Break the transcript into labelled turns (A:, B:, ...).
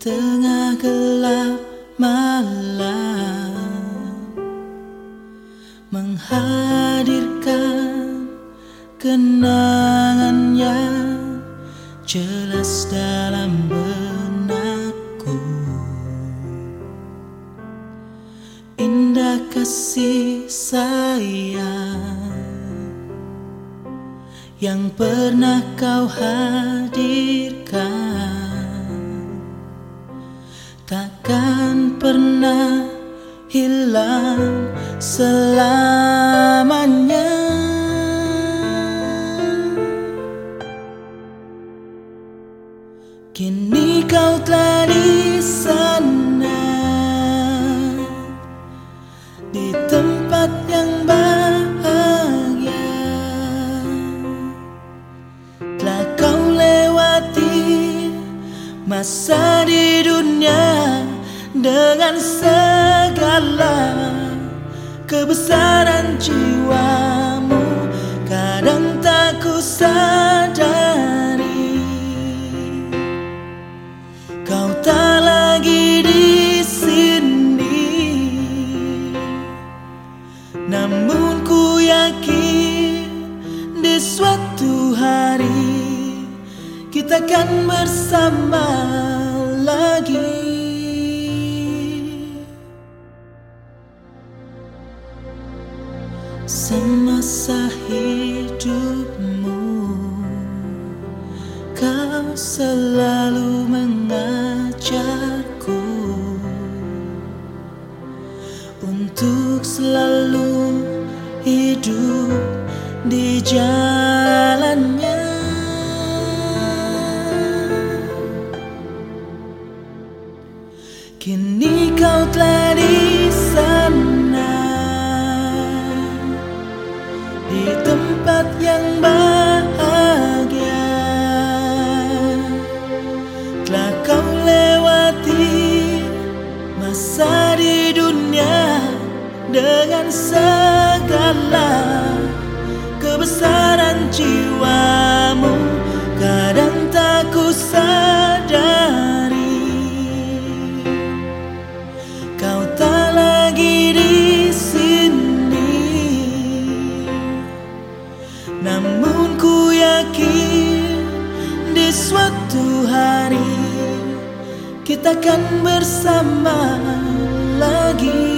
A: tengah gelap malam menghadirkan kenangannya jelas dalam benakku. Indah kasih sayang yang pernah kau hadirkan takkan pernah hilang selamanya. Kini kau telah di sana Di tempat yang bahagia. Telah kau lewati masa di dunia dengan segala kebesaran jiwamu kadang tak ku sadari. Kau tak lagi di sini. Namun ku yakin di suatu hari kita akan bersama lagi Semasa hidupmu Kau selalu mengajarku. Untuk selalu hidup di jalannya masa di dunia Dengan segala kebesaran Kita akan bersama lagi